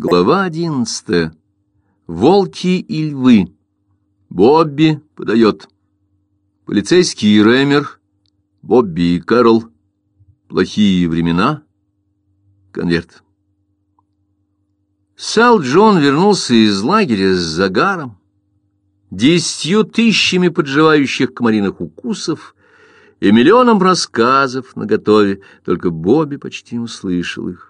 Глава одиннадцатая. Волки и львы. Бобби подает. Полицейский Рэмер. Бобби и Кэрол. Плохие времена. Конверт. Сал Джон вернулся из лагеря с загаром, десятью тысячами подживающих комариных укусов и миллионом рассказов наготове, только Бобби почти услышал их.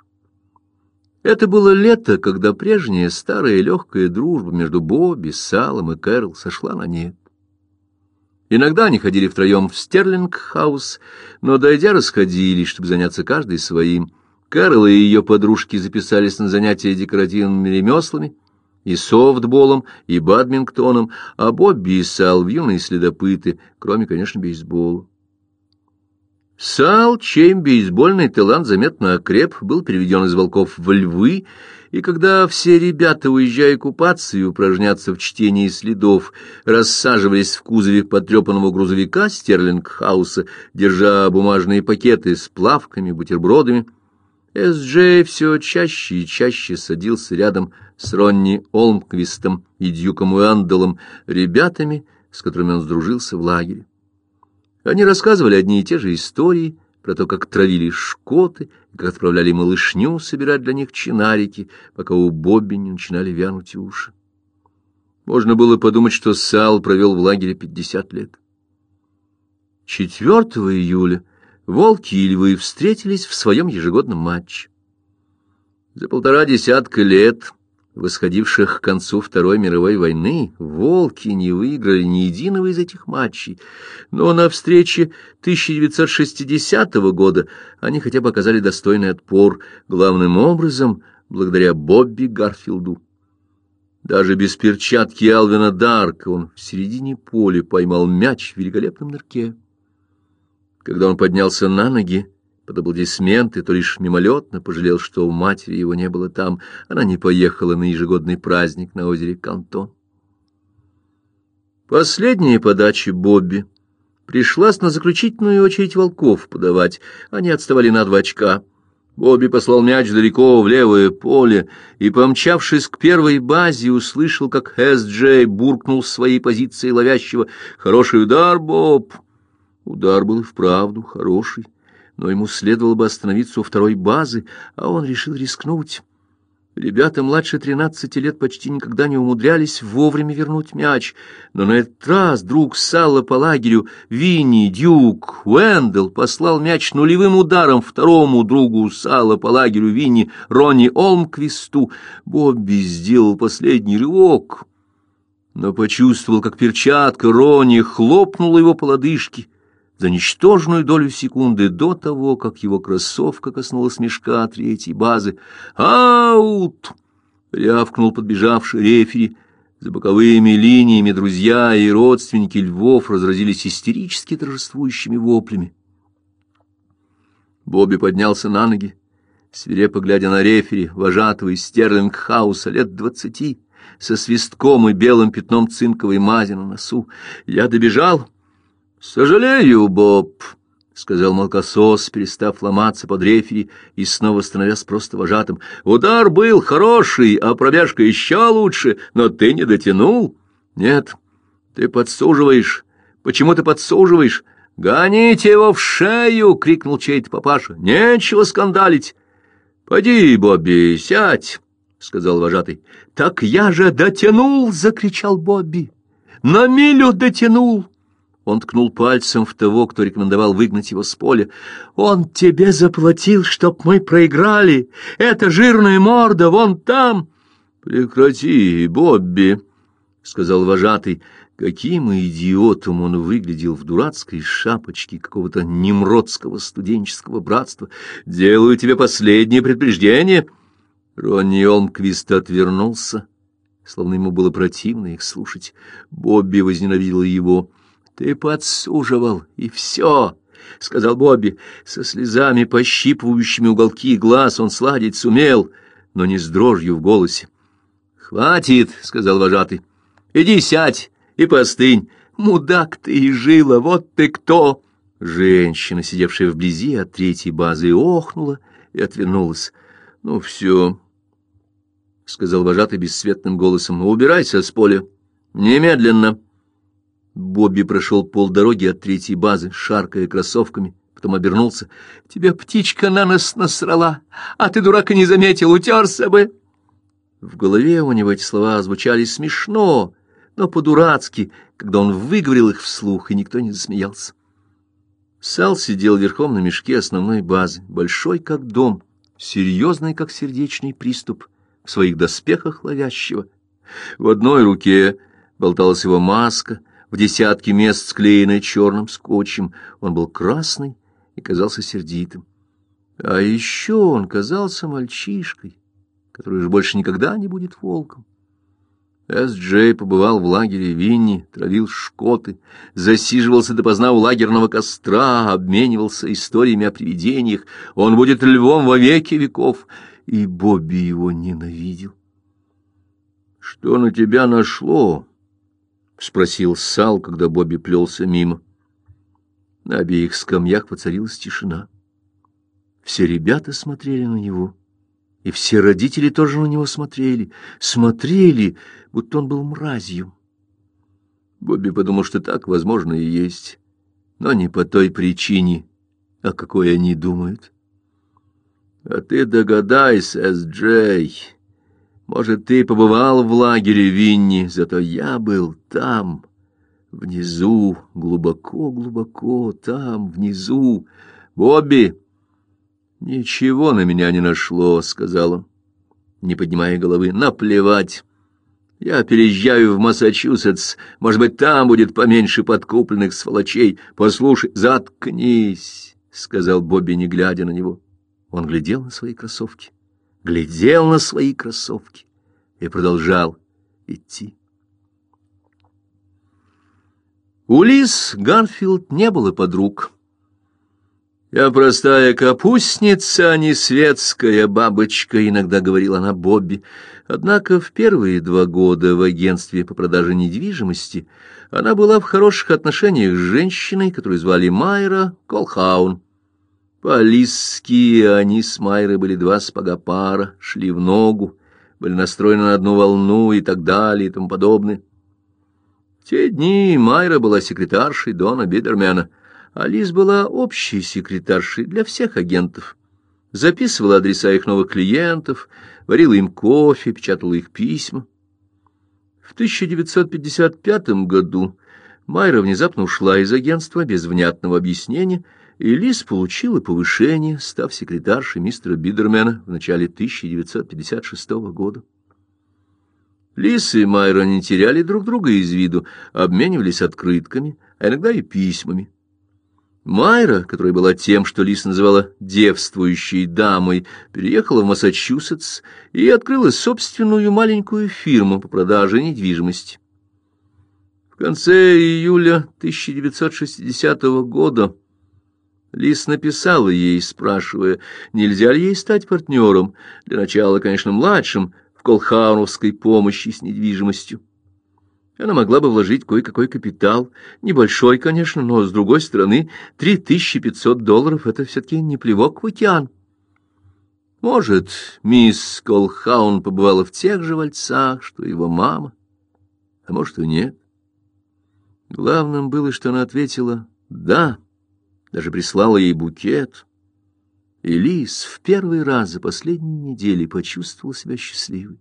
Это было лето, когда прежняя старая легкая дружба между Бобби, Салом и Кэрол сошла на нет. Иногда они ходили втроем в Стерлинг-хаус, но, дойдя, расходились, чтобы заняться каждый своим. Кэрол и ее подружки записались на занятия декоративными ремеслами, и софтболом, и бадминтоном, а Бобби и Сал в юные следопыты, кроме, конечно, бейсбола. Сал, чей бейсбольный талант заметно окреп, был переведен из волков в львы, и когда все ребята, уезжая купаться и упражняться в чтении следов, рассаживались в кузове потрепанного грузовика Стерлинг-хауса, держа бумажные пакеты с плавками, бутербродами, Эс-Джей все чаще и чаще садился рядом с Ронни Олмквистом и Дьюком Уэндалом, ребятами, с которыми он сдружился в лагере. Они рассказывали одни и те же истории про то, как травили шкоты, как отправляли малышню собирать для них чинарики, пока у Бобби не начинали вянуть уши. Можно было подумать, что Сал провел в лагере пятьдесят лет. 4 июля волки и львы встретились в своем ежегодном матче. За полтора десятка лет восходивших к концу Второй мировой войны, волки не выиграли ни единого из этих матчей, но на встрече 1960 года они хотя бы оказали достойный отпор, главным образом благодаря Бобби Гарфилду. Даже без перчатки Алвина Дарка он в середине поля поймал мяч в великолепном нырке. Когда он поднялся на ноги, под аплодисменты, то лишь мимолетно пожалел, что у матери его не было там, она не поехала на ежегодный праздник на озере Кантон. Последняя подача Бобби пришлась на заключительную очередь волков подавать, они отставали на два очка. Бобби послал мяч далеко в левое поле и, помчавшись к первой базе, услышал, как Эс-Джей буркнул с своей позиции ловящего «Хороший удар, Боб!» Удар был и вправду хороший но ему следовало бы остановиться у второй базы, а он решил рискнуть. Ребята младше тринадцати лет почти никогда не умудрялись вовремя вернуть мяч, но на этот раз друг Салла по лагерю Винни, Дюк, Уэндл послал мяч нулевым ударом второму другу Салла по лагерю Винни, Ронни Олмквисту. Бобби сделал последний рывок, но почувствовал, как перчатка Ронни хлопнула его по лодыжке, за ничтожную долю секунды до того, как его кроссовка коснулась мешка третьей базы. «Аут!» — рявкнул подбежавший рефери. За боковыми линиями друзья и родственники львов разразились истерически торжествующими воплями. Бобби поднялся на ноги, свирепо глядя на рефери, вожатого из Стерлинг-хауса лет двадцати, со свистком и белым пятном цинковой мази на носу. Я добежал — Сожалею, Боб, — сказал молокосос, перестав ломаться под рефери и снова становясь просто вожатым. — Удар был хороший, а пробежка еще лучше, но ты не дотянул. — Нет, ты подсуживаешь. Почему ты подсуживаешь? — Гоните его в шею! — крикнул чей-то папаша. — Нечего скандалить. — Поди, Бобби, сядь, — сказал вожатый. — Так я же дотянул! — закричал Бобби. — На милю дотянул! — он ткнул пальцем в того, кто рекомендовал выгнать его с поля. «Он тебе заплатил, чтоб мы проиграли! Эта жирная морда вон там!» «Прекрати, Бобби!» — сказал вожатый. Каким идиотом он выглядел в дурацкой шапочке какого-то немродского студенческого братства. «Делаю тебе последнее предупреждение!» Ронни Олмквист отвернулся, словно ему было противно их слушать. Бобби возненавидел его. Ты подсуживал, и все, — сказал Бобби. Со слезами, пощипывающими уголки глаз, он сладить сумел, но не с дрожью в голосе. — Хватит, — сказал вожатый. — Иди сядь и постынь. Мудак ты и жила, вот ты кто! Женщина, сидевшая вблизи от третьей базы, охнула и отвернулась. — Ну, все, сказал вожатый бесцветным голосом. «Убирайся с поля! Немедленно!» Бобби прошел полдороги от третьей базы, шаркая кроссовками, потом обернулся. «Тебя птичка на нос насрала, а ты, дурак, и не заметил, утерся бы!» В голове у него эти слова звучали смешно, но по-дурацки, когда он выговорил их вслух, и никто не засмеялся. Сал сидел верхом на мешке основной базы, большой как дом, серьезный как сердечный приступ, в своих доспехах ловящего. В одной руке болталась его маска, в десятке мест склеенная черным скотчем. Он был красный и казался сердитым. А еще он казался мальчишкой, который же больше никогда не будет волком. С.Джей побывал в лагере Винни, травил шкоты, засиживался допоздна у лагерного костра, обменивался историями о привидениях. Он будет львом во веки веков, и Бобби его ненавидел. — Что на тебя нашло? — спросил Сал, когда Бобби плелся мимо. На обеих скамьях воцарилась тишина. Все ребята смотрели на него. И все родители тоже на него смотрели, смотрели, будто он был мразью. Бобби подумал, что так, возможно, и есть, но не по той причине, о какой они думают. А ты догадайся, С.Джей, может, ты побывал в лагере Винни, зато я был там, внизу, глубоко-глубоко, там, внизу. Бобби, «Ничего на меня не нашло», — сказал он, не поднимая головы. «Наплевать. Я переезжаю в Массачусетс. Может быть, там будет поменьше подкупленных сволочей. Послушай, заткнись», — сказал Бобби, не глядя на него. Он глядел на свои кроссовки, глядел на свои кроссовки и продолжал идти. У Лиз Гарфилд не было подруг. «Я простая капустница, а не светская бабочка», — иногда говорила она Бобби. Однако в первые два года в агентстве по продаже недвижимости она была в хороших отношениях с женщиной, которую звали Майра Колхаун. По-лисски они с Майрой были два спагопара, шли в ногу, были настроены на одну волну и так далее и тому подобное. Те дни Майра была секретаршей Дона Бидермена — Алис была общей секретаршей для всех агентов. Записывала адреса их новых клиентов, варила им кофе, печатала их письма. В 1955 году Майра внезапно ушла из агентства без внятного объяснения, и Лис получила повышение, став секретаршей мистера Бидермена в начале 1956 года. Лис и Майра не теряли друг друга из виду, обменивались открытками, а иногда и письмами. Майра, которая была тем, что Лис называла «девствующей дамой», переехала в Массачусетс и открыла собственную маленькую фирму по продаже недвижимости. В конце июля 1960 года Лис написала ей, спрашивая, нельзя ли ей стать партнером, для начала, конечно, младшим, в колхауновской помощи с недвижимостью. Она могла бы вложить кое-какой капитал, небольшой, конечно, но, с другой стороны, 3500 долларов — это все-таки не плевок в океан. Может, мисс Колхаун побывала в тех же вальцах, что его мама, а может и нет. Главным было, что она ответила «да», даже прислала ей букет. И Лис в первый раз за последние недели почувствовал себя счастливой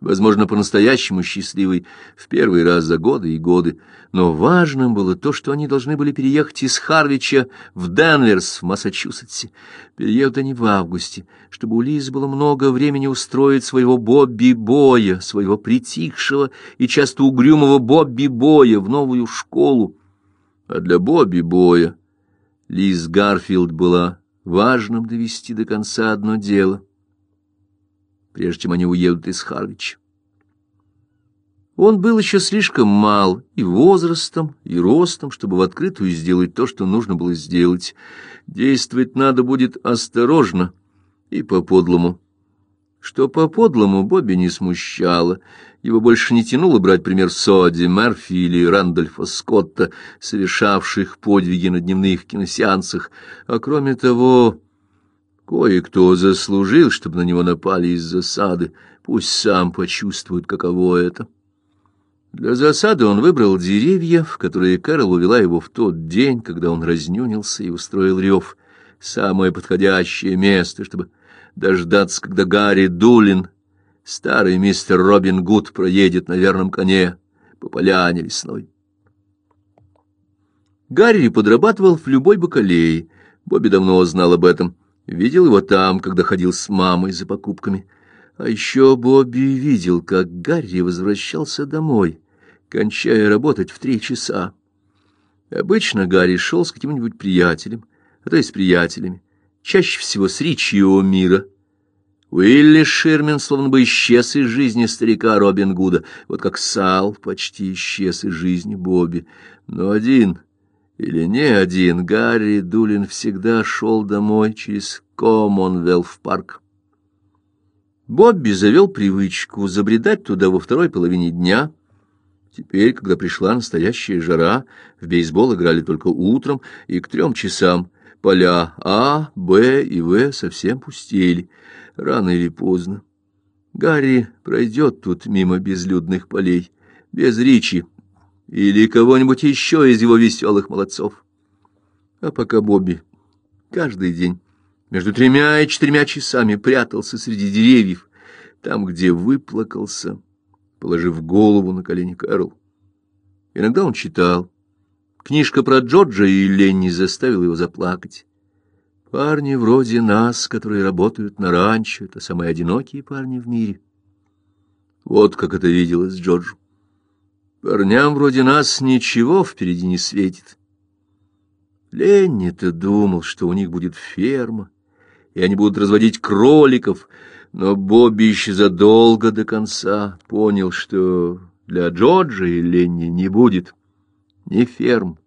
возможно, по-настоящему счастливой в первый раз за годы и годы, но важным было то, что они должны были переехать из Харвича в Денверс в Массачусетсе. Переедут они в августе, чтобы у Лизы было много времени устроить своего Бобби-боя, своего притихшего и часто угрюмого Бобби-боя в новую школу. А для Бобби-боя Лиз Гарфилд была важным довести до конца одно дело — прежде чем они уедут из Харвича. Он был еще слишком мал и возрастом, и ростом, чтобы в открытую сделать то, что нужно было сделать. Действовать надо будет осторожно и по-подлому. Что по-подлому Бобби не смущало. Его больше не тянуло брать пример Соди, Мерфи или Рандольфа Скотта, совершавших подвиги на дневных киносеансах. А кроме того, Кое-кто заслужил, чтобы на него напали из засады. Пусть сам почувствует, каково это. Для засады он выбрал деревья, в которые Кэрол увела его в тот день, когда он разнюнился и устроил рев. Самое подходящее место, чтобы дождаться, когда Гарри Дулин, старый мистер Робин Гуд, проедет на верном коне по поляне лесной. Гарри подрабатывал в любой бакалее. Бобби давно знал об этом. Видел его там, когда ходил с мамой за покупками. А еще Бобби видел, как Гарри возвращался домой кончая работать в три часа. Обычно Гарри шел с каким-нибудь приятелем, а то и с приятелями, чаще всего с Ричи Мира. Уилли Ширмен словно бы исчез из жизни старика Робин Гуда, вот как Сал почти исчез из жизни Бобби. Но один или не один Гарри Дулин всегда шел домой через Коммонвелф парк. Бобби завел привычку забредать туда во второй половине дня — Теперь, когда пришла настоящая жара, в бейсбол играли только утром, и к трем часам поля А, Б и В совсем пустели, рано или поздно. Гарри пройдет тут мимо безлюдных полей, без Ричи или кого-нибудь еще из его веселых молодцов. А пока Бобби каждый день между тремя и четырьмя часами прятался среди деревьев, там, где выплакался, положив голову на колени Кэрол. Иногда он читал. Книжка про Джорджа и Ленни заставила его заплакать. Парни вроде нас, которые работают на ранчо, это самые одинокие парни в мире. Вот как это виделось Джорджу. Парням вроде нас ничего впереди не светит. Ленни-то думал, что у них будет ферма, и они будут разводить кроликов, но Бобби еще задолго до конца понял, что для Джорджа и Ленни не будет ни ферм,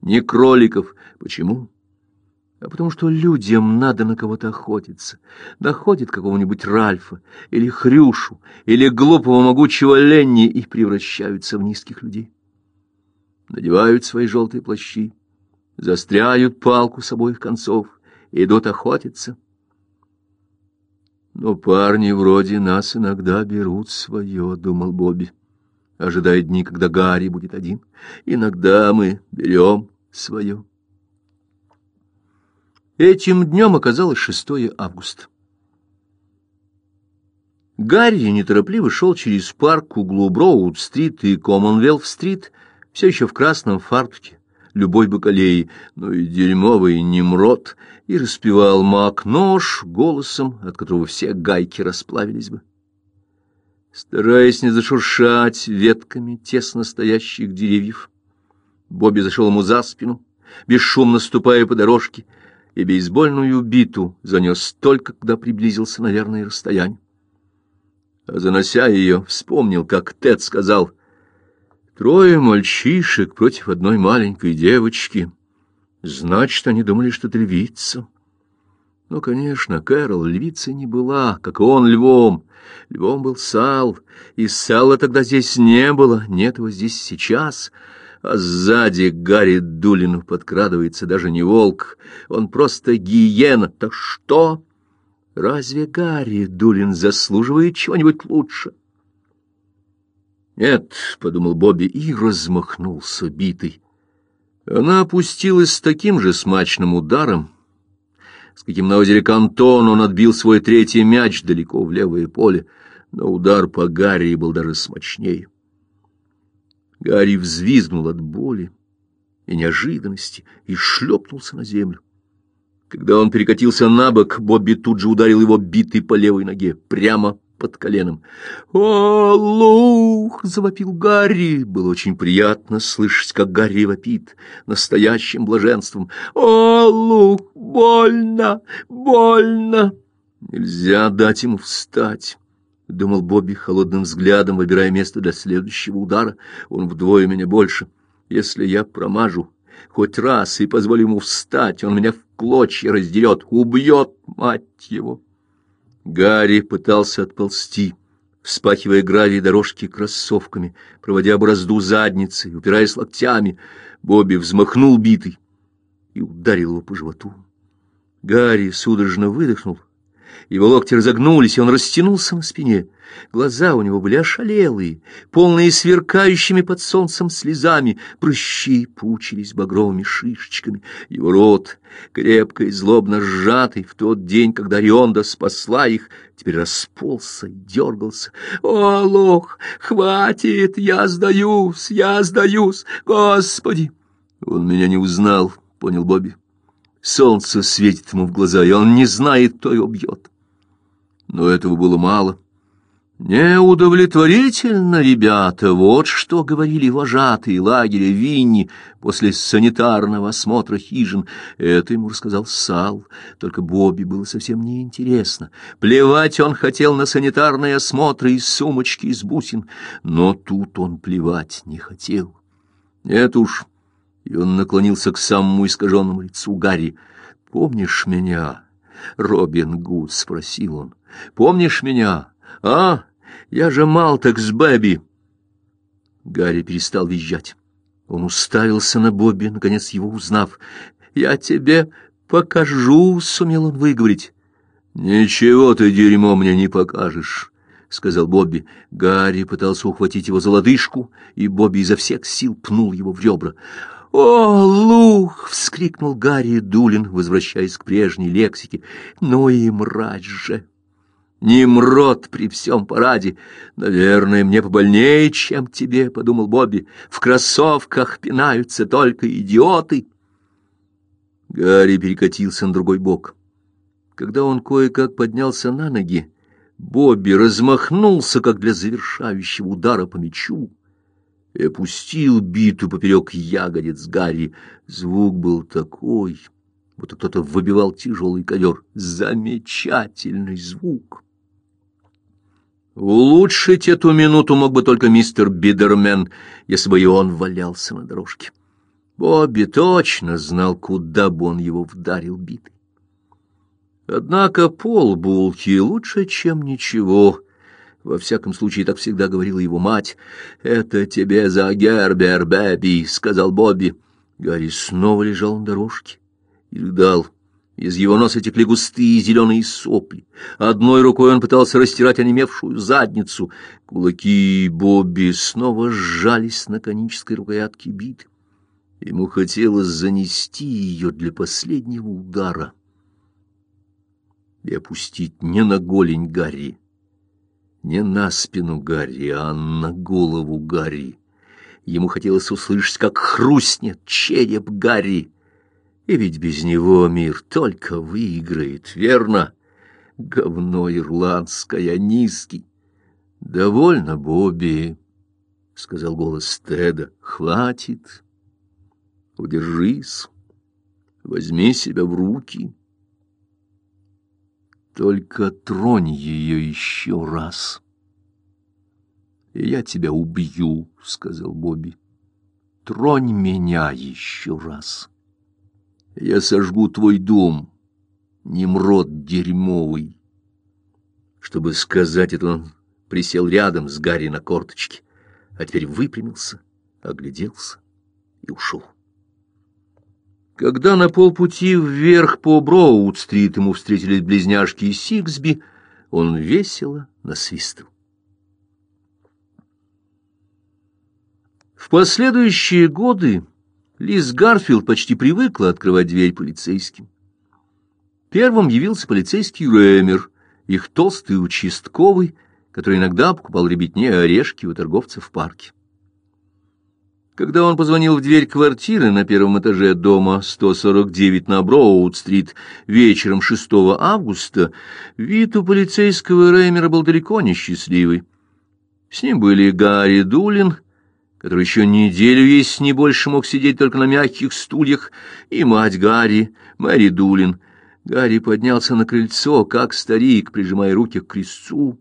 ни кроликов. Почему? А потому что людям надо на кого-то охотиться. Находят какого-нибудь Ральфа, или Хрюшу, или глупого могучего Ленни и превращаются в низких людей. Надевают свои желтые плащи, застряют палку с обоих концов идут охотиться. Но парни вроде нас иногда берут свое, — думал Бобби, ожидая дни, когда Гарри будет один. Иногда мы берем свое. Этим днем оказалось 6 августа. Гарри неторопливо шел через парк к углу Броуд-стрит и Коммонвелф-стрит, все еще в красном фартуке, любой бакалеи, но и дерьмовый Немрод, и распевал мак-нож голосом, от которого все гайки расплавились бы. Стараясь не зашуршать ветками тесно стоящих деревьев, Бобби зашел ему за спину, бесшумно ступая по дорожке, и бейсбольную биту занес только, когда приблизился на верное расстояние. А занося ее, вспомнил, как Тед сказал — Трое мальчишек против одной маленькой девочки. Значит, они думали, что ты львица. Ну, конечно, Кэрол львицей не была, как и он львом. Львом был Сал, и Сала тогда здесь не было, нет его здесь сейчас. А сзади Гарри Дулину подкрадывается даже не волк, он просто гиена. Так что? Разве Гарри Дулин заслуживает чего-нибудь лучше? — «Нет», — подумал Бобби и размахнулся битой. Она опустилась с таким же смачным ударом, с каким на озере Кантон он отбил свой третий мяч далеко в левое поле, но удар по Гарри был даже смачнее. Гарри взвизгнул от боли и неожиданности и шлепнулся на землю. Когда он перекатился на бок, Бобби тут же ударил его битой по левой ноге, прямо под коленом. «О, Лух!» — завопил Гарри. Было очень приятно слышать, как Гарри вопит настоящим блаженством. «О, Лух! Больно! Больно!» «Нельзя дать ему встать!» — думал Бобби холодным взглядом, выбирая место для следующего удара. «Он вдвое меня больше. Если я промажу хоть раз и позволю ему встать, он меня в клочья раздерет, убьет, мать его!» Гарри пытался отползти, вспахивая гравий дорожки кроссовками, проводя борозду задницей, упираясь локтями. Бобби взмахнул битой и ударил его по животу. Гарри судорожно выдохнул. Его локти разогнулись, и он растянулся на спине. Глаза у него были ошалелые, полные сверкающими под солнцем слезами, прыщи пучились багровыми шишечками. Его рот, крепко и злобно сжатый в тот день, когда Рионда спасла их, теперь расползся и дергался. «О, лох, хватит, я сдаюсь, я сдаюсь, Господи!» «Он меня не узнал», — понял Бобби. Солнце светит ему в глаза, и он не знает, кто его бьет. Но этого было мало. «Неудовлетворительно, ребята, вот что говорили вожатые лагеря Винни после санитарного осмотра хижин. Это ему рассказал Сал, только Бобби было совсем неинтересно. Плевать он хотел на санитарные осмотры из сумочки из бусин, но тут он плевать не хотел. Нет уж, и он наклонился к самому искаженному лицу Гарри. «Помнишь меня?» — Робин Гуд спросил он. «Помнишь меня?» «А, я же Малтекс Бэби!» Гарри перестал визжать. Он уставился на Бобби, наконец его узнав. «Я тебе покажу!» — сумел он выговорить. «Ничего ты, дерьмо, мне не покажешь!» — сказал Бобби. Гарри пытался ухватить его за лодыжку, и Бобби изо всех сил пнул его в ребра. «О, Лух!» — вскрикнул Гарри Дулин, возвращаясь к прежней лексике. «Ну и мразь же!» Немрод при всем параде. Наверное, мне побольнее, чем тебе, — подумал Бобби. В кроссовках пинаются только идиоты. Гарри перекатился на другой бок. Когда он кое-как поднялся на ноги, Бобби размахнулся, как для завершающего удара по мячу, и опустил биту поперек ягодиц Гарри. Звук был такой, будто кто-то выбивал тяжелый ковер. Замечательный звук! Улучшить эту минуту мог бы только мистер Бидермен, если бы и он валялся на дорожке. Бобби точно знал, куда бы он его вдарил битой. Однако пол булки лучше, чем ничего. Во всяком случае, так всегда говорила его мать. «Это тебе за Гербер, Бэби», — сказал Бобби. Гарри снова лежал на дорожке и рыдал. Из его носа текли густые зеленые сопли. Одной рукой он пытался растирать онемевшую задницу. Кулаки Бобби снова сжались на конической рукоятке биты. Ему хотелось занести ее для последнего удара и опустить не на голень Гарри, не на спину Гарри, а на голову Гарри. Ему хотелось услышать, как хрустнет череп Гарри. И ведь без него мир только выиграет, верно? Говно ирландское, низкий. Довольно, Бобби, — сказал голос Теда. Хватит. Удержись. Возьми себя в руки. Только тронь ее еще раз. И я тебя убью, — сказал Бобби. Тронь меня еще раз. — я сожгу твой дом, Немрод дерьмовый. Чтобы сказать это, он присел рядом с Гарри на корточке, а теперь выпрямился, огляделся и ушел. Когда на полпути вверх по Броуд-стрит ему встретились близняшки из Сиксби, он весело насвистывал. В последующие годы Лиз Гарфилд почти привыкла открывать дверь полицейским. Первым явился полицейский Рэмер, их толстый участковый, который иногда покупал ребятне орешки у торговцев в парке. Когда он позвонил в дверь квартиры на первом этаже дома 149 на Броуд-стрит вечером 6 августа, вид у полицейского Реймера был далеко не счастливый. С ним были Гарри Дулин, который еще неделю, есть не больше, мог сидеть только на мягких стульях, и мать Гарри, Мэри Дулин. Гарри поднялся на крыльцо, как старик, прижимая руки к крестцу.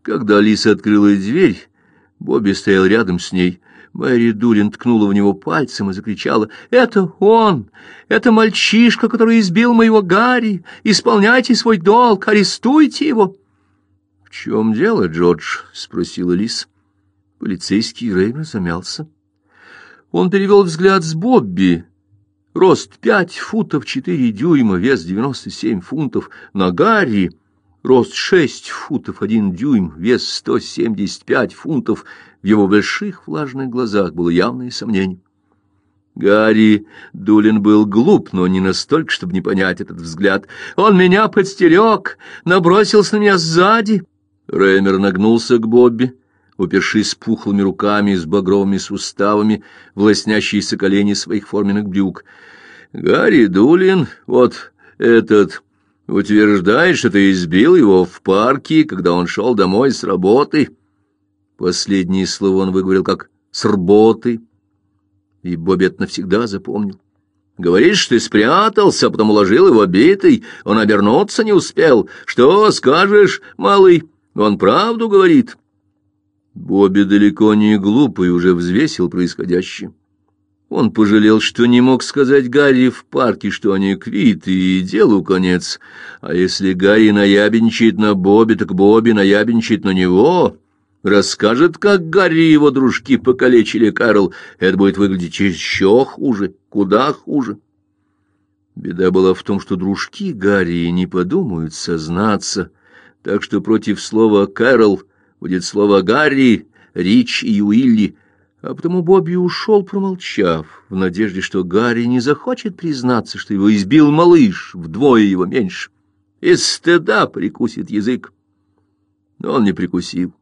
Когда Алиса открыла дверь, Бобби стоял рядом с ней. Мэри Дулин ткнула в него пальцем и закричала, «Это он! Это мальчишка, который избил моего Гарри! Исполняйте свой долг! Арестуйте его!» «В чем дело, Джордж?» — спросила Лис. Полицейский Реймер замялся. Он перевел взгляд с Бобби. рост пять футов четыре дюйма, вес девяносто семь фунтов, на Гарри рост шесть футов один дюйм, вес сто семьдесят пять фунтов, в его больших влажных глазах было явное сомнение. Гарри Дулин был глуп, но не настолько, чтобы не понять этот взгляд. «Он меня подстерег, набросился на меня сзади!» Реймер нагнулся к Бобби, упершись пухлыми руками с багровыми суставами в лоснящиеся колени своих форменных брюк. «Гарри Дулин, вот этот, утверждает, что ты избил его в парке, когда он шел домой с работы». Последние слова он выговорил как «с работы», и Бобби это навсегда запомнил. Говоришь, ты спрятался, а потом уложил его битый, он обернуться не успел. Что скажешь, малый? Он правду говорит. Бобби далеко не глупый уже взвесил происходящее. Он пожалел, что не мог сказать Гарри в парке, что они квиты, и делу конец. А если Гарри наябенчает на Бобби, так Бобби наябенчает на него расскажет, как Гарри и его дружки покалечили Кэрол, это будет выглядеть еще хуже, куда хуже. Беда была в том, что дружки Гарри не подумают сознаться, так что против слова «Кэрол» будет слово «Гарри», «Рич» и «Уилли», а потому Бобби ушел, промолчав, в надежде, что Гарри не захочет признаться, что его избил малыш, вдвое его меньше. Из стыда прикусит язык. Но он не прикусил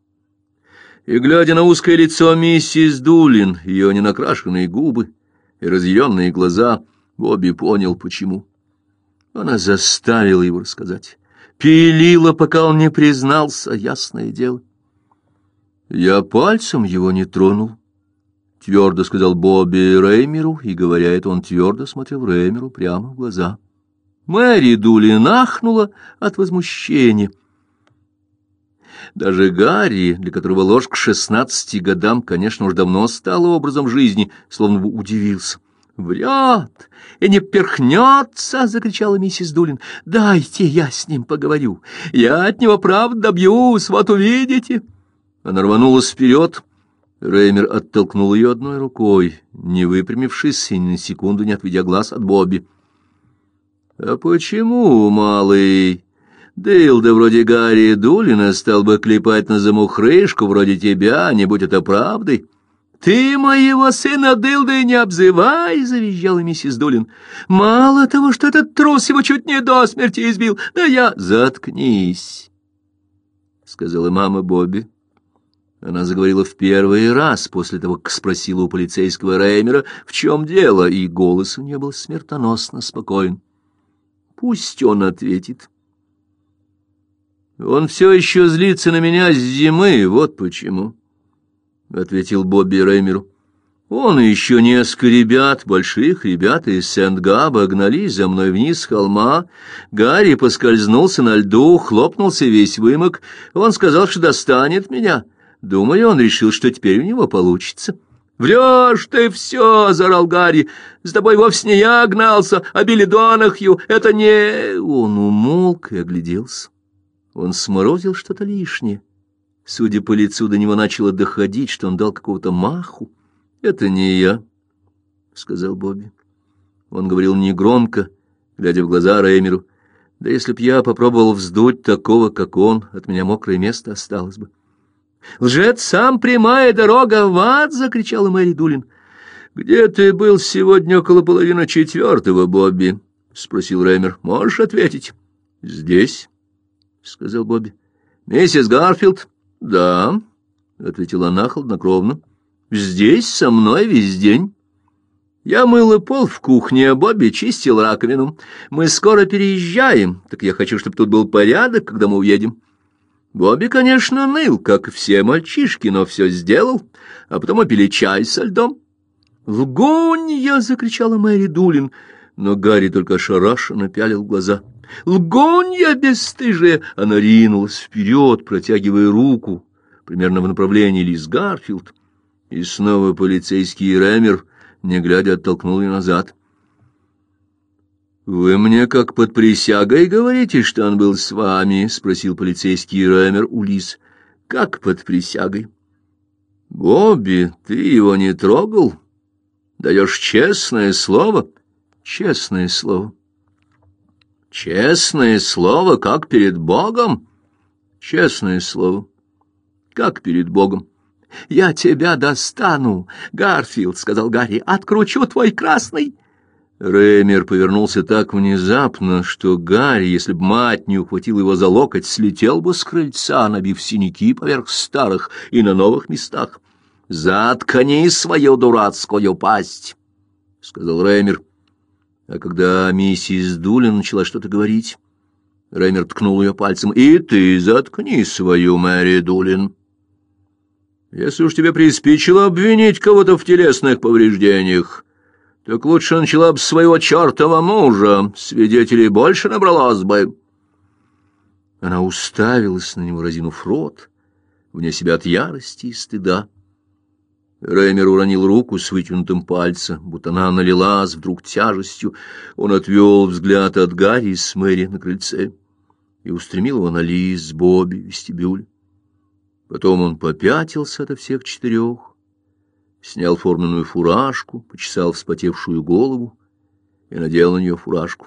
и, глядя на узкое лицо миссис Дулин, ее ненакрашенные губы и разъяренные глаза, Бобби понял, почему. Она заставила его рассказать. Пилила, пока он не признался, ясное дело. «Я пальцем его не тронул», — твердо сказал Бобби Реймеру, и, говоря это, он твердо смотрел Реймеру прямо в глаза. Мэри Дулин ахнула от возмущения — даже Гарри, для которого ложь к шестнадцати годам, конечно, уж давно стала образом жизни, словно бы удивился. «Врет и не перхнется!» — закричала миссис Дулин. «Дайте я с ним поговорю. Я от него правда добьюсь, вот увидите!» Она рванулась вперед. Реймер оттолкнул ее одной рукой, не выпрямившись и ни на секунду не отведя глаз от Бобби. «А почему, малый?» Дылда вроде Гарри Дулина стал бы клепать на замухрышку вроде тебя, не будь это правдой. «Ты моего сына Дылдой не обзывай!» — завизжала миссис Дулин. «Мало того, что этот трус его чуть не до смерти избил, да я...» «Заткнись!» — сказала мама Бобби. Она заговорила в первый раз после того, как спросила у полицейского Реймера, в чем дело, и голос у нее был смертоносно спокоен. «Пусть он ответит». Он все еще злится на меня с зимы, вот почему, — ответил Бобби Реймеру. Он и еще несколько ребят, больших ребят из Сент-Габа, гнались за мной вниз с холма. Гарри поскользнулся на льду, хлопнулся весь вымок. Он сказал, что достанет меня. Думаю, он решил, что теперь у него получится. «Врешь ты все!» — заорал Гарри. «С тобой вовсе не я гнался, а Билли Донахью. Это не...» Он умолк и огляделся. Он сморозил что-то лишнее. Судя по лицу, до него начало доходить, что он дал какого-то маху. «Это не я», — сказал Бобби. Он говорил негромко, глядя в глаза Реймеру. «Да если б я попробовал вздуть такого, как он, от меня мокрое место осталось бы». «Лжец сам прямая дорога в ад!» — закричала Мэри Дулин. «Где ты был сегодня около половины четвертого, Бобби?» — спросил Реймер. «Можешь ответить?» «Здесь». — сказал Бобби. — Миссис Гарфилд? — Да, — ответила она хладнокровно. — Здесь со мной весь день. Я мыла пол в кухне, а Бобби чистил раковину. Мы скоро переезжаем, так я хочу, чтобы тут был порядок, когда мы уедем. Бобби, конечно, ныл, как все мальчишки, но все сделал, а потом опили чай со льдом. «Лгунья!» — закричала Мэри Дулин, но Гарри только ошарашенно пялил глаза. — Лгонья бесстыжая! Она ринулась вперед, протягивая руку, примерно в направлении Лиз Гарфилд. И снова полицейский Рэмер, не глядя, оттолкнул ее назад. «Вы мне как под присягой говорите, что он был с вами?» — спросил полицейский Рэмер у Лиз. «Как под присягой?» «Бобби, ты его не трогал? Даешь честное слово?» Честное слово. Честное слово, как перед Богом? Честное слово, как перед Богом. «Я тебя достану, Гарфилд», — сказал Гарри, — «откручу твой красный». Реймер повернулся так внезапно, что Гарри, если б мать не ухватила его за локоть, слетел бы с крыльца, набив синяки поверх старых и на новых местах. «Заткни свою дурацкую пасть!» — сказал Реймер. А когда миссис Дулин начала что-то говорить, Реймер ткнул ее пальцем. «И ты заткни свою, Мэри Дулин!» Если уж тебе приспичило обвинить кого-то в телесных повреждениях, так лучше начала бы своего чертова мужа, свидетелей больше набралось бы. Она уставилась на него, разинув рот, вне себя от ярости и стыда. Реймер уронил руку с вытянутым пальцем, будто она налилась вдруг тяжестью. Он отвел взгляд от Гарри с Мэри на крыльце и устремил его на Лиз, Бобби, вестибюль. Потом он попятился ото всех четырех, снял форменную фуражку, почесал вспотевшую голову и надел на нее фуражку.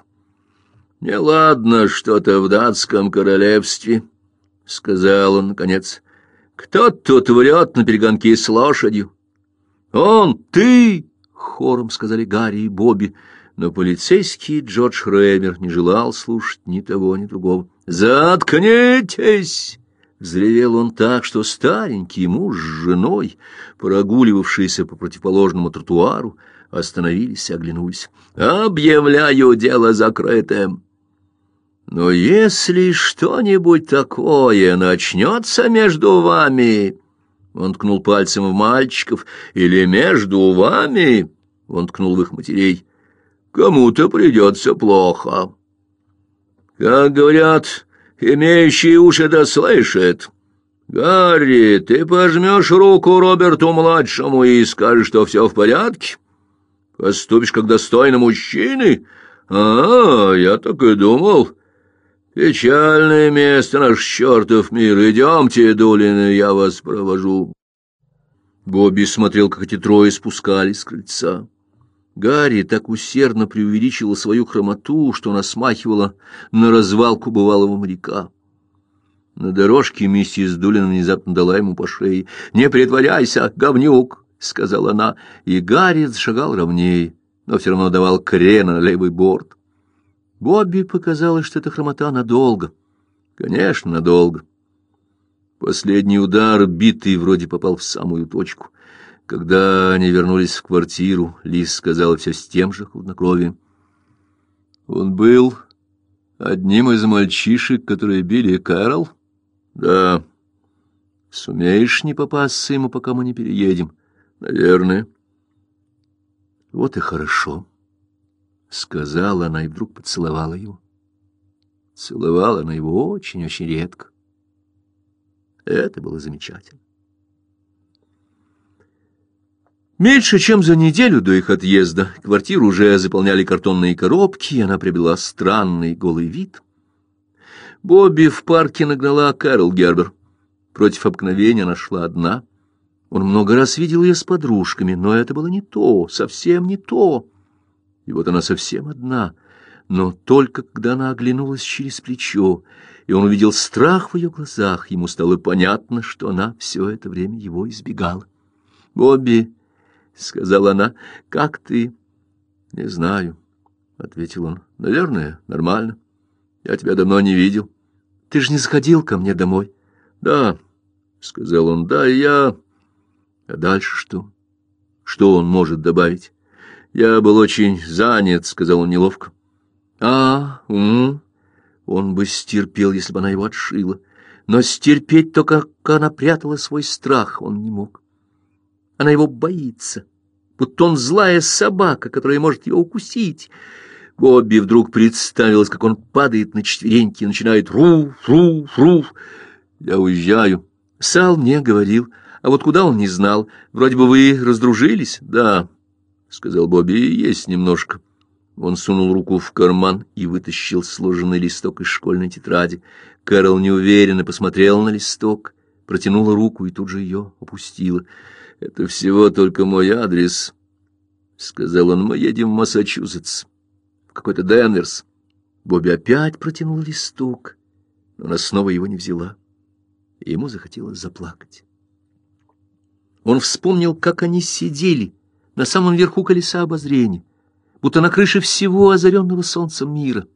— Не ладно что-то в датском королевстве, — сказал он наконец. — Кто тут врет на перегонки с лошадью? — Он, ты! — хором сказали Гарри и Бобби, но полицейский Джордж Реймер не желал слушать ни того, ни другого. — Заткнитесь! Взревел он так, что старенький муж с женой, прогуливавшиеся по противоположному тротуару, остановились и оглянулись. «Объявляю дело закрытым!» «Но если что-нибудь такое начнется между вами...» Он ткнул пальцем в мальчиков. «Или между вами...» Он ткнул в их матерей. «Кому-то придется плохо». «Как говорят...» имеющий уши да слышит. Гарри, ты пожмешь руку Роберту-младшему и скажешь, что все в порядке? Поступишь как достойно мужчины? А, я так и думал. Печальное место наш чертов мир. Идемте, Дулины, я вас провожу. Бобби смотрел, как эти трое спускались с крыльца. Гарри так усердно преувеличила свою хромоту, что она смахивала на развалку бывалого моряка. На дорожке миссис Дулин внезапно дала ему по шее. «Не притворяйся, говнюк!» — сказала она, и Гарри зашагал ровнее, но все равно давал крена на левый борт. Бобби показалось, что эта хромота надолго. Конечно, надолго. Последний удар, битый, вроде попал в самую точку — когда они вернулись в квартиру, Лиз сказала все с тем же хладнокровием. Он был одним из мальчишек, которые били Кэрол? Да. Сумеешь не попасться ему, пока мы не переедем? Наверное. Вот и хорошо, — сказала она и вдруг поцеловала его. Целовала она его очень-очень редко. Это было замечательно. Меньше чем за неделю до их отъезда квартиру уже заполняли картонные коробки, и она приобрела странный голый вид. Бобби в парке нагнала Кэрол Гербер. Против обыкновения она шла одна. Он много раз видел ее с подружками, но это было не то, совсем не то. И вот она совсем одна, но только когда она оглянулась через плечо, и он увидел страх в ее глазах, ему стало понятно, что она все это время его избегала. Бобби — сказала она. — Как ты? — Не знаю, — ответил он. — Наверное, нормально. Я тебя давно не видел. — Ты же не заходил ко мне домой? — Да, — сказал он. — Да, я... А дальше что? Что он может добавить? — Я был очень занят, — сказал он неловко. — А, ум. Он бы стерпел, если бы она его отшила. Но стерпеть то, как она прятала свой страх, он не мог. Она его боится будто он злая собака, которая может его укусить. Бобби вдруг представилось, как он падает на четвереньки и начинает «ру, ру, ру». «Я уезжаю». Сал мне говорил, а вот куда он не знал. Вроде бы вы раздружились? Да, — сказал Бобби, — есть немножко. Он сунул руку в карман и вытащил сложенный листок из школьной тетради. Кэрол неуверенно посмотрел на листок, протянула руку и тут же ее опустила. Это всего только мой адрес, — сказал он. Мы едем в Массачусетс. в какой-то Денверс. Бобби опять протянул листок, но она снова его не взяла, и ему захотелось заплакать. Он вспомнил, как они сидели на самом верху колеса обозрения, будто на крыше всего озаренного солнцем мира.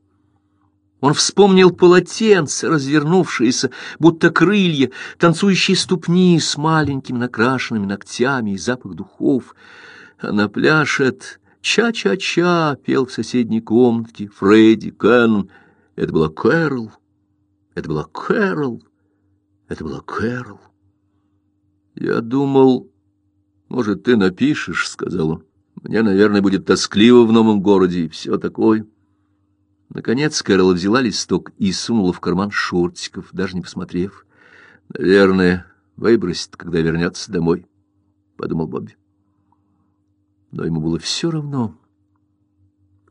Он вспомнил полотенце, развернувшееся, будто крылья, танцующие ступни с маленькими накрашенными ногтями и запах духов. Она пляшет, ча-ча-ча, пел в соседней комнатке Фредди Кэннон. Это была Кэрол, это была Кэрол, это была Кэрол. Я думал, может, ты напишешь, — сказал он. Мне, наверное, будет тоскливо в новом городе и все такое. Наконец Кэрол взяла листок и сунула в карман шортиков, даже не посмотрев. Наверное, выбросит, когда вернется домой, — подумал Бобби. Но ему было все равно.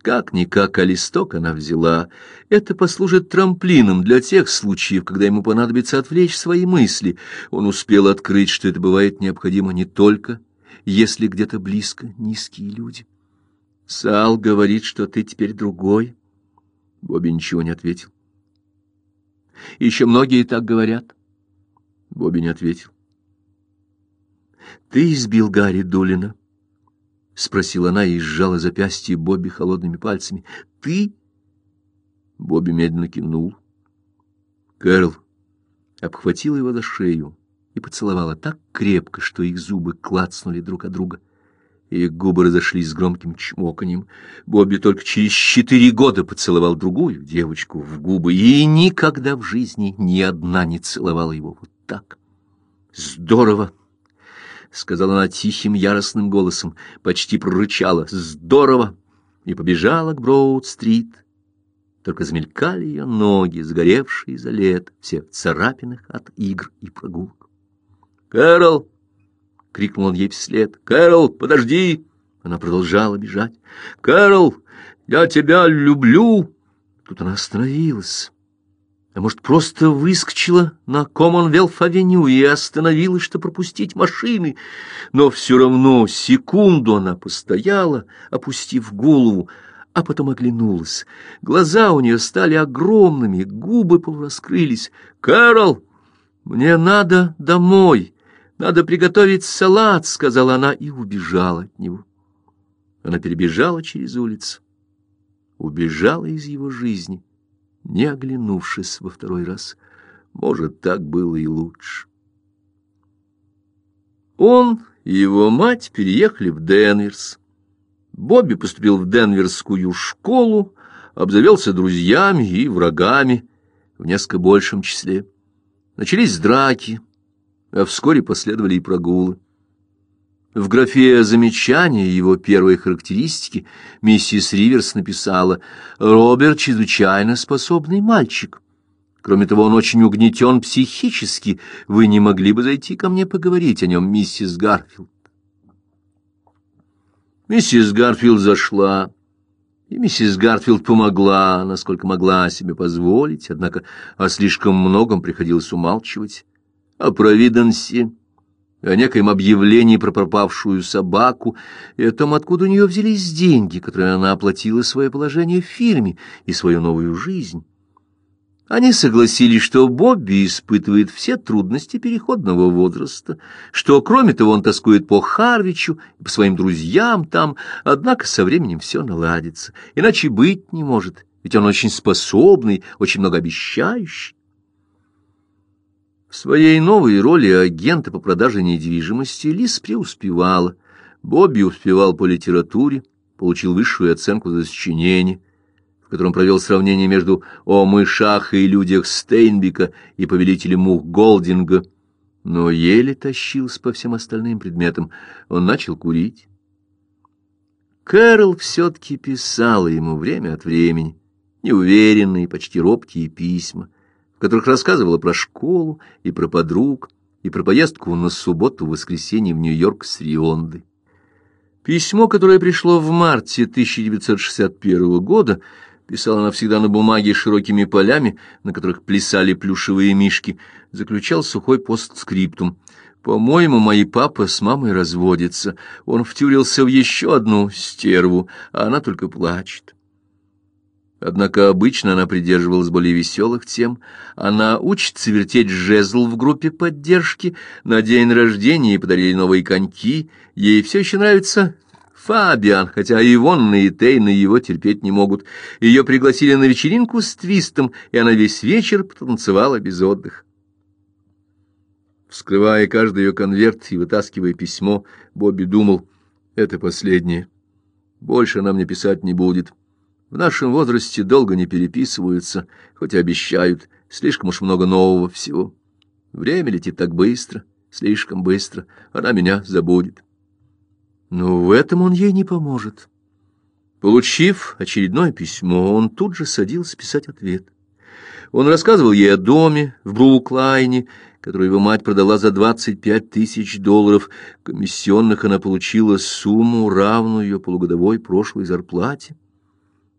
Как-никак, а листок она взяла. Это послужит трамплином для тех случаев, когда ему понадобится отвлечь свои мысли. Он успел открыть, что это бывает необходимо не только, если где-то близко низкие люди. Сал говорит, что ты теперь другой. Бобби ничего не ответил. Еще многие так говорят. Бобби не ответил. Ты избил Гарри Дулина? — спросила она и сжала запястье Бобби холодными пальцами. — Ты? Бобби медленно кивнул. Кэрол обхватила его за шею и поцеловала так крепко, что их зубы клацнули друг от друга. Их губы разошлись с громким чмоканьем. Бобби только через четыре года поцеловал другую девочку в губы, и никогда в жизни ни одна не целовала его вот так. «Здорово!» — сказала она тихим, яростным голосом, почти прорычала «Здорово!» и побежала к Броуд-стрит. Только замелькали ее ноги, сгоревшие за лет, все в царапинах от игр и прогулок. «Кэрол!» — крикнул он ей вслед. «Кэрол, подожди!» Она продолжала бежать. «Кэрол, я тебя люблю!» Тут она остановилась а может, просто выскочила на Коммонвелф-авеню и остановилась, чтобы пропустить машины. Но все равно секунду она постояла, опустив голову, а потом оглянулась. Глаза у нее стали огромными, губы полураскрылись. «Кэрол, мне надо домой, надо приготовить салат», — сказала она и убежала от него. Она перебежала через улицу, убежала из его жизни не оглянувшись во второй раз. Может, так было и лучше. Он и его мать переехали в Денверс. Бобби поступил в Денверскую школу, обзавелся друзьями и врагами в несколько большем числе. Начались драки, а вскоре последовали и прогулы. В графе замечания его первой характеристики миссис Риверс написала «Роберт чрезвычайно способный мальчик. Кроме того, он очень угнетен психически. Вы не могли бы зайти ко мне поговорить о нем, миссис Гарфилд?» Миссис Гарфилд зашла, и миссис Гарфилд помогла, насколько могла себе позволить, однако о слишком многом приходилось умалчивать. О Провиденсе о некоем объявлении про пропавшую собаку, и о том, откуда у нее взялись деньги, которыми она оплатила свое положение в фирме и свою новую жизнь. Они согласились, что Бобби испытывает все трудности переходного возраста, что, кроме того, он тоскует по Харвичу и по своим друзьям там, однако со временем все наладится, иначе быть не может, ведь он очень способный, очень многообещающий. В своей новой роли агента по продаже недвижимости Лис преуспевала. Бобби успевал по литературе, получил высшую оценку за сочинение, в котором провел сравнение между «О мышах и людях Стейнбека» и «Повелителем мух Голдинга», но еле тащился по всем остальным предметам. Он начал курить. Кэрол все-таки писала ему время от времени, неуверенные, почти робкие письма — которых рассказывала про школу и про подруг, и про поездку на субботу в воскресенье в Нью-Йорк с Риондой. Письмо, которое пришло в марте 1961 года, писала она всегда на бумаге широкими полями, на которых плясали плюшевые мишки, заключал сухой постскриптум. «По-моему, мои папа с мамой разводятся. Он втюрился в еще одну стерву, а она только плачет». Однако обычно она придерживалась более веселых тем. Она учится вертеть жезл в группе поддержки. На день рождения подарили новые коньки. Ей все еще нравится Фабиан, хотя и Ивонна, и Тейна его терпеть не могут. Ее пригласили на вечеринку с твистом, и она весь вечер потанцевала без отдыха. Вскрывая каждый ее конверт и вытаскивая письмо, Бобби думал, это последнее. Больше она мне писать не будет. В нашем возрасте долго не переписываются, хоть и обещают, слишком уж много нового всего. Время летит так быстро, слишком быстро, она меня забудет. Но в этом он ей не поможет. Получив очередное письмо, он тут же садился писать ответ. Он рассказывал ей о доме в Бруклайне, который его мать продала за 25 тысяч долларов. Комиссионных она получила сумму, равную ее полугодовой прошлой зарплате.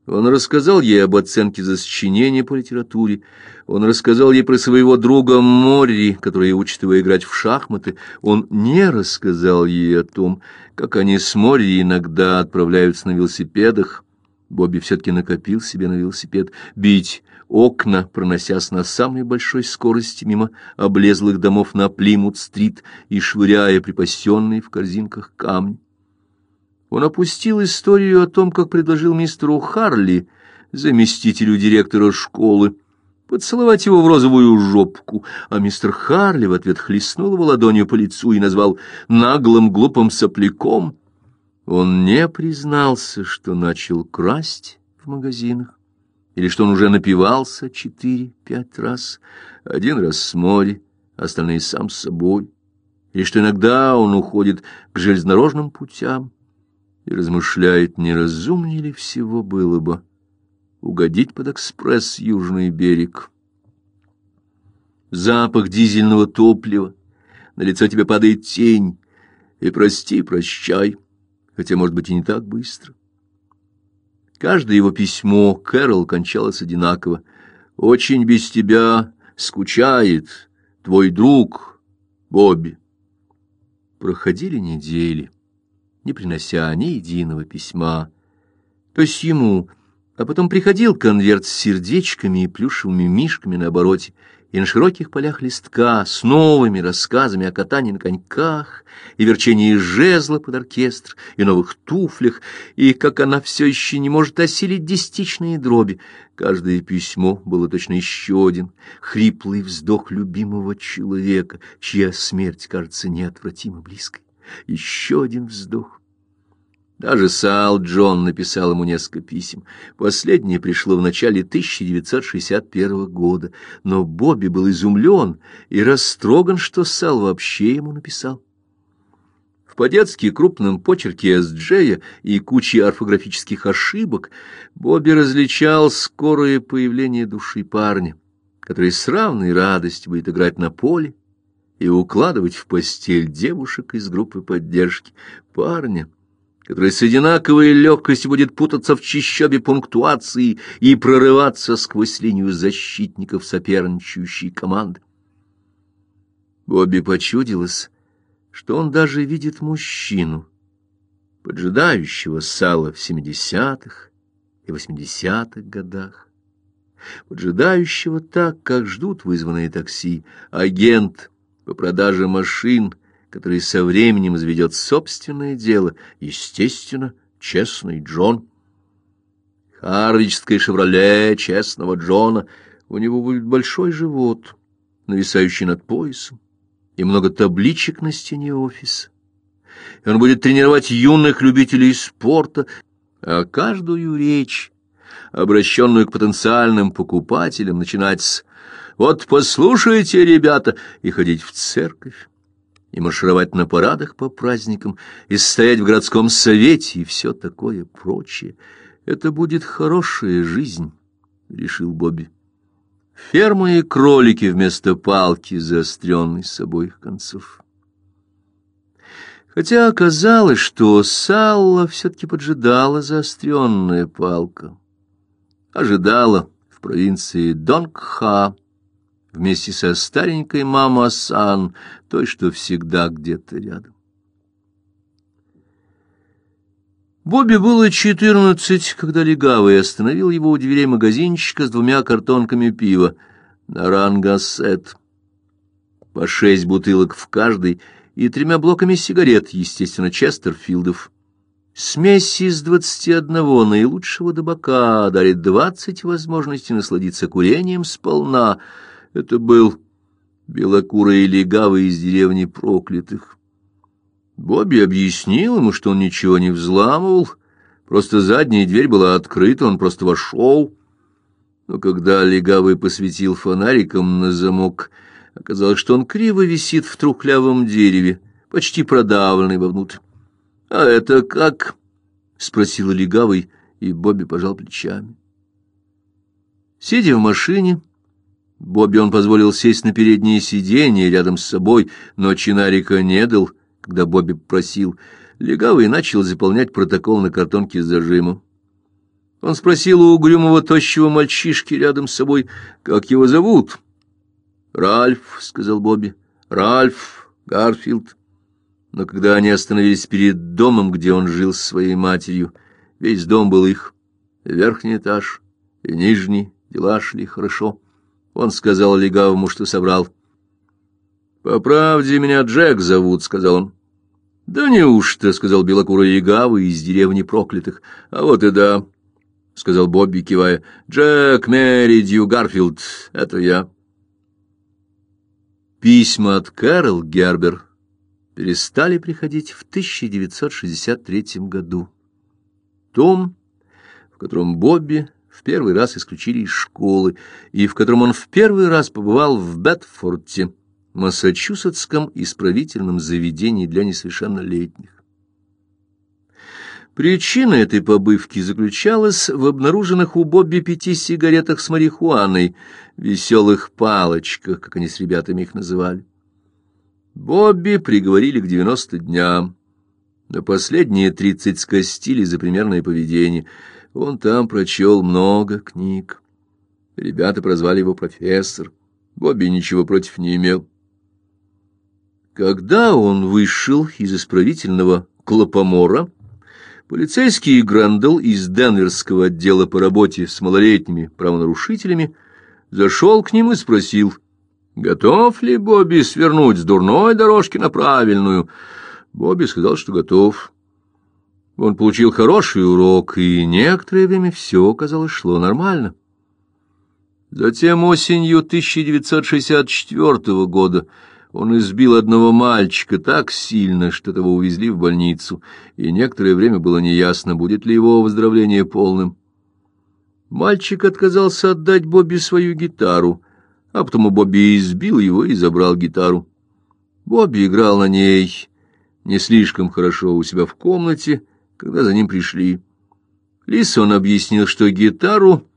Он рассказал ей об оценке за сочинение по литературе. Он рассказал ей про своего друга Морри, который учит его играть в шахматы. Он не рассказал ей о том, как они с Морри иногда отправляются на велосипедах. Бобби все-таки накопил себе на велосипед бить окна, проносясь на самой большой скорости мимо облезлых домов на Плимут-стрит и швыряя припасенные в корзинках камни. Он опустил историю о том, как предложил мистеру Харли, заместителю директора школы, поцеловать его в розовую жопку, а мистер Харли в ответ хлестнул его ладонью по лицу и назвал наглым глупым сопляком. Он не признался, что начал красть в магазинах, или что он уже напивался четыре-пять раз, один раз с моря, остальные сам с собой, или что иногда он уходит к железнодорожным путям, и размышляет, не разумнее ли всего было бы угодить под экспресс Южный берег. Запах дизельного топлива, на лицо тебе падает тень, и прости, прощай, хотя, может быть, и не так быстро. Каждое его письмо Кэрол кончалось одинаково. «Очень без тебя скучает твой друг Бобби». Проходили недели не принося ни единого письма. То есть ему, а потом приходил конверт с сердечками и плюшевыми мишками на обороте, и на широких полях листка с новыми рассказами о катании на коньках и верчении жезла под оркестр и новых туфлях, и как она все еще не может осилить десятичные дроби. Каждое письмо было точно еще один хриплый вздох любимого человека, чья смерть кажется неотвратимо близкой еще один вздох. Даже Сал Джон написал ему несколько писем. Последнее пришло в начале 1961 года, но Бобби был изумлен и растроган, что Сал вообще ему написал. В по-детски крупном почерке С.Джея и куче орфографических ошибок Бобби различал скорое появление души парня, который с равной радостью будет играть на поле, и укладывать в постель девушек из группы поддержки, парня, который с одинаковой легкостью будет путаться в чищобе пунктуации и прорываться сквозь линию защитников соперничающей команды. Бобби почудилось, что он даже видит мужчину, поджидающего сала в семидесятых и восьмидесятых годах, поджидающего так, как ждут вызванные такси, агент — по продаже машин, который со временем заведет собственное дело, естественно, честный Джон. Харвичское «Шевроле» честного Джона, у него будет большой живот, нависающий над поясом, и много табличек на стене офиса. И он будет тренировать юных любителей спорта, а каждую речь, обращенную к потенциальным покупателям, начинать с вот послушайте, ребята, и ходить в церковь, и маршировать на парадах по праздникам, и стоять в городском совете, и все такое прочее. Это будет хорошая жизнь, — решил Бобби. Ферма и кролики вместо палки, заостренной с обоих концов. Хотя оказалось, что Салла все-таки поджидала заостренная палка. Ожидала в провинции Донгха, вместе со старенькой мама-сан, той, что всегда где-то рядом. Бобби было четырнадцать, когда легавый остановил его у дверей магазинчика с двумя картонками пива на рангассет. По шесть бутылок в каждой и тремя блоками сигарет, естественно, Честерфилдов. Смесь из двадцати одного наилучшего табака дарит двадцать возможностей насладиться курением сполна. Это был белокурый легавый из деревни проклятых. Бобби объяснил ему, что он ничего не взламывал, просто задняя дверь была открыта, он просто вошел. Но когда легавый посветил фонариком на замок, оказалось, что он криво висит в трухлявом дереве, почти продавленный вовнутрь. — А это как? — спросил легавый, и Бобби пожал плечами. Сидя в машине, Бобби он позволил сесть на переднее сиденье рядом с собой, но чинарика не дал — когда Бобби просил, легавый начал заполнять протокол на картонке с зажимом. Он спросил у угрюмого тощего мальчишки рядом с собой, как его зовут. «Ральф», — сказал Бобби, — «Ральф Гарфилд». Но когда они остановились перед домом, где он жил с своей матерью, весь дом был их, верхний этаж и нижний, дела шли хорошо. Он сказал легавому, что собрал. «По правде меня Джек зовут», — сказал он. «Да неужто», — сказал белокурый Ягавы из деревни проклятых. «А вот и да», — сказал Бобби, кивая. «Джек Мэри Гарфилд, это я». Письма от Кэрол Гербер перестали приходить в 1963 году. Том, в котором Бобби в первый раз исключили из школы, и в котором он в первый раз побывал в Бетфорте, Массачусетском исправительном заведении для несовершеннолетних. Причина этой побывки заключалась в обнаруженных у Бобби пяти сигаретах с марихуаной, веселых палочках, как они с ребятами их называли. Бобби приговорили к девяносто дням. На последние тридцать скостили за примерное поведение. Он там прочел много книг. Ребята прозвали его профессор. Бобби ничего против не имел. Когда он вышел из исправительного клопомора, полицейский Грандел из Денверского отдела по работе с малолетними правонарушителями зашел к ним и спросил, готов ли Бобби свернуть с дурной дорожки на правильную. Бобби сказал, что готов. Он получил хороший урок, и некоторое время все, казалось, шло нормально. Затем осенью 1964 года он избил одного мальчика так сильно, что того увезли в больницу, и некоторое время было неясно, будет ли его выздоровление полным. Мальчик отказался отдать Бобби свою гитару, а потом Бобби избил его и забрал гитару. Бобби играл на ней не слишком хорошо у себя в комнате, когда за ним пришли. Лисон объяснил, что гитару,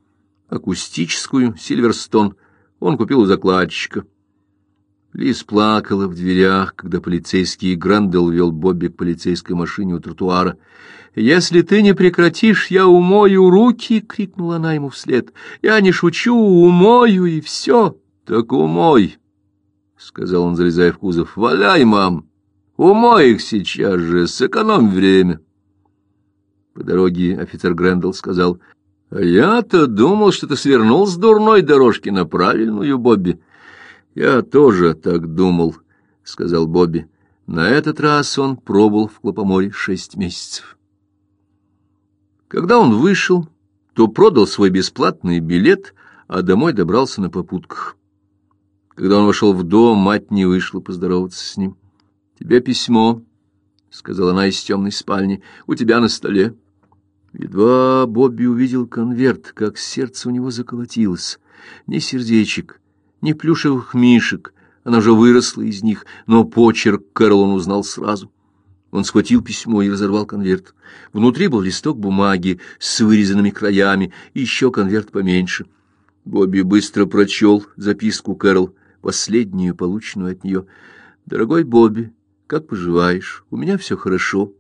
акустическую, Сильверстон, он купил у закладчика. Лис плакала в дверях, когда полицейский Грандел вел Бобби к полицейской машине у тротуара. «Если ты не прекратишь, я умою руки!» — крикнула она ему вслед. «Я не шучу, умою, и все!» «Так умой!» — сказал он, залезая в кузов. «Валяй, мам! Умой их сейчас же, сэкономь время!» По дороге офицер Грендел сказал, «А я-то думал, что ты свернул с дурной дорожки на правильную, Бобби». «Я тоже так думал», — сказал Бобби. На этот раз он пробыл в Клопоморе шесть месяцев. Когда он вышел, то продал свой бесплатный билет, а домой добрался на попутках. Когда он вошел в дом, мать не вышла поздороваться с ним. — Тебе письмо, — сказала она из темной спальни, — у тебя на столе. Едва Бобби увидел конверт, как сердце у него заколотилось. Ни сердечек, ни плюшевых мишек, она уже выросла из них, но почерк Кэрол он узнал сразу. Он схватил письмо и разорвал конверт. Внутри был листок бумаги с вырезанными краями и еще конверт поменьше. Бобби быстро прочел записку Кэрол, последнюю, полученную от нее. «Дорогой Бобби, как поживаешь? У меня все хорошо.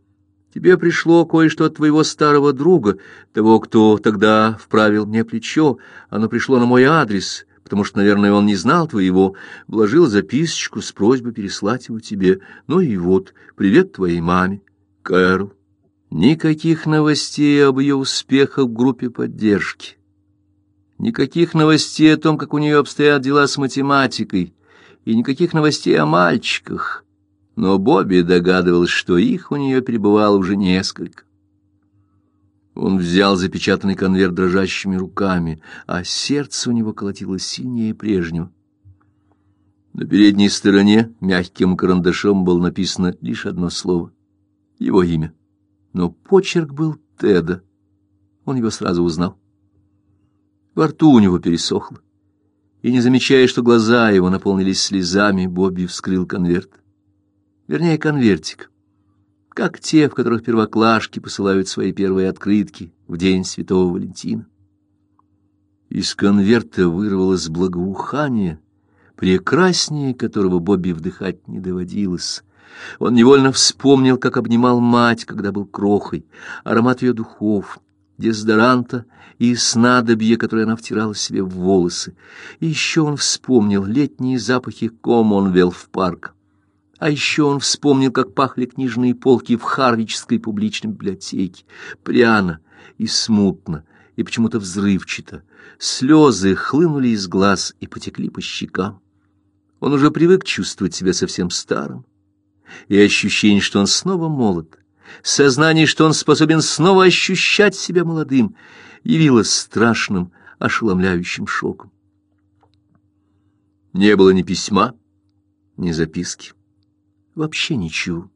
Тебе пришло кое-что от твоего старого друга, того, кто тогда вправил мне плечо. Оно пришло на мой адрес, потому что, наверное, он не знал твоего, вложил записочку с просьбой переслать его тебе. Ну и вот, привет твоей маме, Кэрол. Никаких новостей об ее успехах в группе поддержки. Никаких новостей о том, как у нее обстоят дела с математикой, и никаких новостей о мальчиках. Но Бобби догадывался, что их у нее перебывало уже несколько. Он взял запечатанный конверт дрожащими руками, а сердце у него колотилось сильнее прежнего. На передней стороне мягким карандашом было написано лишь одно слово — его имя но почерк был Теда. Он его сразу узнал. Во рту у него пересохло, и, не замечая, что глаза его наполнились слезами, Бобби вскрыл конверт. Вернее, конвертик, как те, в которых первоклашки посылают свои первые открытки в день Святого Валентина. Из конверта вырвалось благоухание, прекраснее которого Бобби вдыхать не доводилось. Он невольно вспомнил, как обнимал мать, когда был крохой, аромат ее духов, дезодоранта и снадобья, которое она втирала себе в волосы. И еще он вспомнил летние запахи Коммонвелф парка. А еще он вспомнил, как пахли книжные полки в Харвичской публичной библиотеке, пряно и смутно, и почему-то взрывчато. Слезы хлынули из глаз и потекли по щекам. Он уже привык чувствовать себя совсем старым и ощущение, что он снова молод, сознание, что он способен снова ощущать себя молодым, явилось страшным, ошеломляющим шоком. Не было ни письма, ни записки, вообще ничего.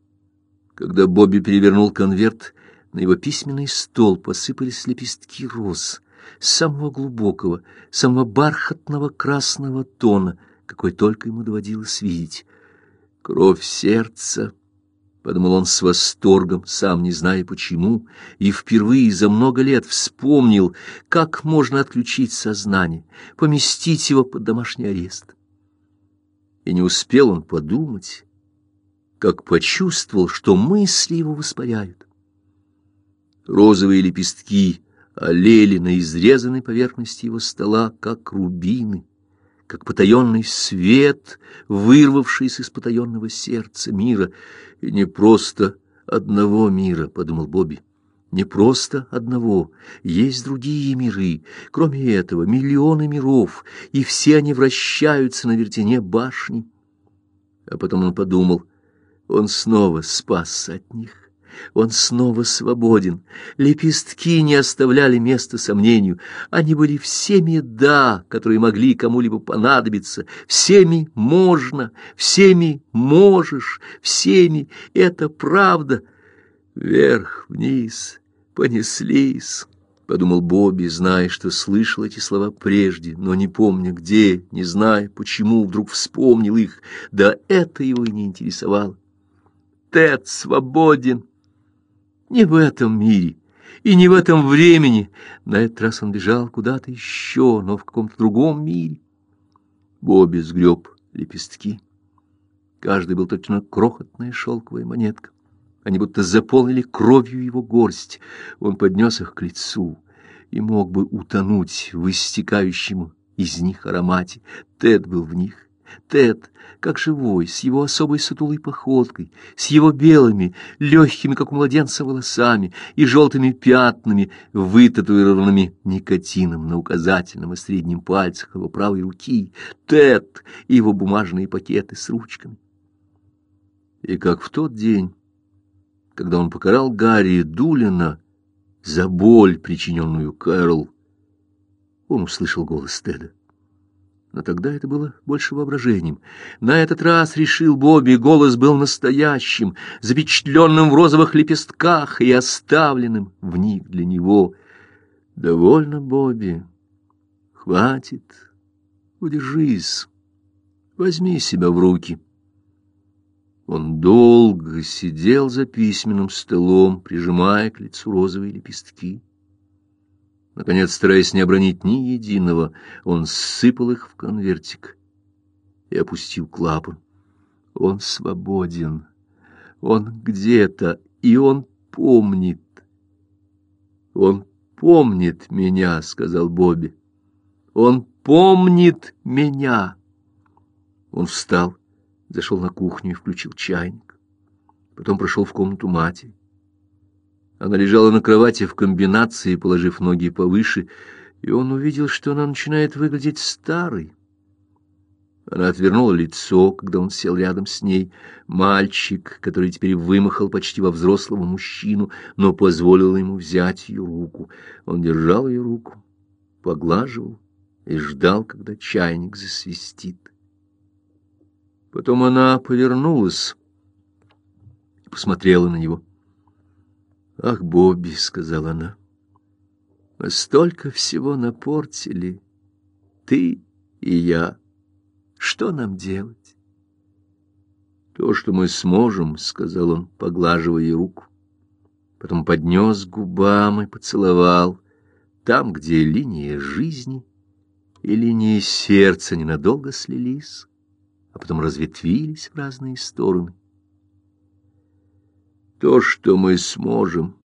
Когда Бобби перевернул конверт, на его письменный стол посыпались лепестки роз, самого глубокого, самого бархатного красного тона, какой только ему доводилось видеть. Кровь сердца, — подумал он с восторгом, сам не зная почему, и впервые за много лет вспомнил, как можно отключить сознание, поместить его под домашний арест. И не успел он подумать, как почувствовал, что мысли его воспаряют. Розовые лепестки олели на изрезанной поверхности его стола, как рубины как потаенный свет, вырвавшийся из потаенного сердца мира, и не просто одного мира, — подумал Бобби. Не просто одного, есть другие миры, кроме этого миллионы миров, и все они вращаются на вертине башни. А потом он подумал, он снова спасся от них. Он снова свободен. Лепестки не оставляли места сомнению. Они были всеми «да», которые могли кому-либо понадобиться. Всеми можно, всеми можешь, всеми это правда. Вверх, вниз, понеслись. — подумал Бобби, зная, что слышал эти слова прежде, но не помня где, не зная, почему вдруг вспомнил их, да это его и не интересовало. Тед свободен, не в этом мире и не в этом времени. На этот раз он бежал куда-то еще, но в каком-то другом мире. Бобби сгреб лепестки. Каждый был точно крохотная шелковая монетка. Они будто заполнили кровью его горсть. Он поднес их к лицу и мог бы утонуть в истекающем из них аромате. Тед был в них. Тед, как живой, с его особой сутулой походкой, с его белыми, легкими, как у младенца, волосами и желтыми пятнами, вытатуированными никотином на указательном и среднем пальцах его правой руки, Тед и его бумажные пакеты с ручками. И как в тот день, когда он покарал Гарри Дулина за боль, причиненную Кэрол, он услышал голос Теда. Но тогда это было больше воображением. На этот раз, решил Бобби, голос был настоящим, запечатленным в розовых лепестках и оставленным в них для него. «Довольно, Бобби. Хватит. Удержись. Возьми себя в руки». Он долго сидел за письменным столом, прижимая к лицу розовые лепестки. Наконец, стараясь не обронить ни единого, он сыпал их в конвертик и опустил клапан. Он свободен, он где-то, и он помнит. Он помнит меня, сказал Бобби. Он помнит меня. Он встал, зашел на кухню и включил чайник. Потом прошел в комнату матери. Она лежала на кровати в комбинации, положив ноги повыше, и он увидел, что она начинает выглядеть старой. Она отвернула лицо, когда он сел рядом с ней. Мальчик, который теперь вымахал почти во взрослого мужчину, но позволил ему взять ее руку. Он держал ее руку, поглаживал и ждал, когда чайник засвистит. Потом она повернулась и посмотрела на него. «Ах, Бобби!» — сказала она. «Мы столько всего напортили, ты и я. Что нам делать?» «То, что мы сможем», — сказал он, поглаживая ей руку. Потом поднес к губам и поцеловал, там, где линия жизни и линия сердца ненадолго слились, а потом разветвились в разные стороны. То, что мы сможем,